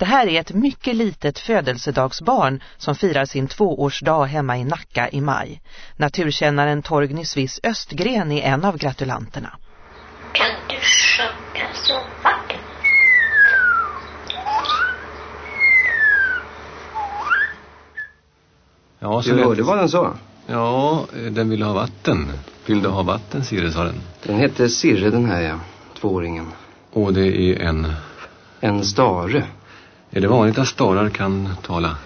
Det här är ett mycket litet födelsedagsbarn som firar sin tvåårsdag hemma i Nacka i maj. Naturkännaren Torgny Sviss Östgren är en av gratulanterna. Kan du sjunga så vackert? Ja, så Du hörde vad den sa? Ja, den ville ha vatten. Vill du ha vatten, Sirre, sa den. Den hette Sirre den här, ja. Tvååringen. Och det är en... En stare. Är det vanligt att starar kan tala?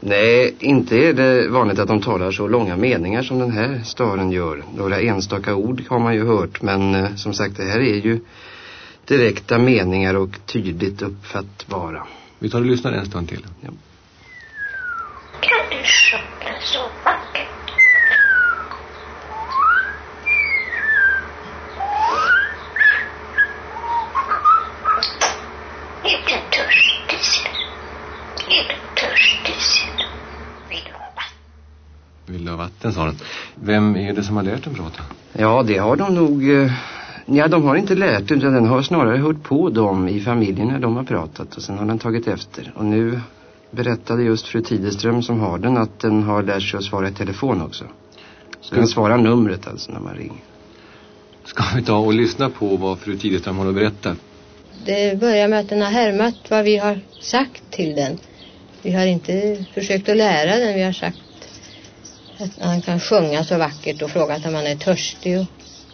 Nej, inte är det vanligt att de talar så långa meningar som den här staren gör. Några enstaka ord har man ju hört, men eh, som sagt, det här är ju direkta meningar och tydligt uppfattbara. Vi tar och lyssnar en stund till. Kan du sjunga så vackert? Är du törstig, ser du? Är du törstig, ser du? Vill du ha vatten? Vill du ha vatten, sa den. Vem är det som har lärt den prata? Ja, det har de nog... eh, Ja, de har inte lärt utan den har snarare hört på dem i familjen när de har pratat och sen har den tagit efter. Och nu berättade just fru Tideström som har den att den har lärt sig att svara i telefon också. Så den svarar numret alltså när man ringer. Ska vi ta och lyssna på vad fru Tideström har att berätta? Det börjar med att den har härmat vad vi har sagt till den. Vi har inte försökt att lära den. Vi har sagt han kan sjunga så vackert och frågat om han är törstig och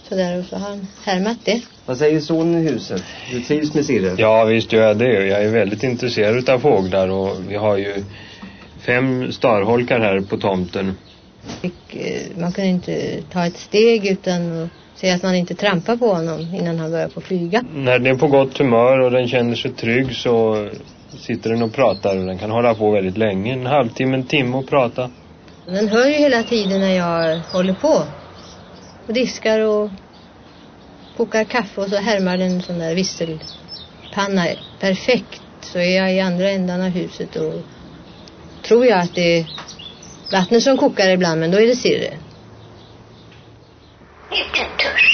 sådär. Och så har han härmat det. Vad säger sonen i huset? Du trivs med Sirre? Ja, visst gör jag det. Jag är väldigt intresserad av fåglar och vi har ju fem starholkar här på tomten. Eh, man kunde inte ta ett steg utan att säga att man inte trampar på honom innan han börjar på flyga. När den är på gott humör och den känner sig trygg så sitter den och pratar och den kan hålla på väldigt länge. En halvtimme, en timme och prata. Den hör ju hela tiden när jag håller på. Och diskar och kokar kaffe och så härmar den sån där visselpanna perfekt. Så är jag i andra ändan av huset och tror jag att det är vattnet som kokar ibland men då är det Sirre. Vilken du?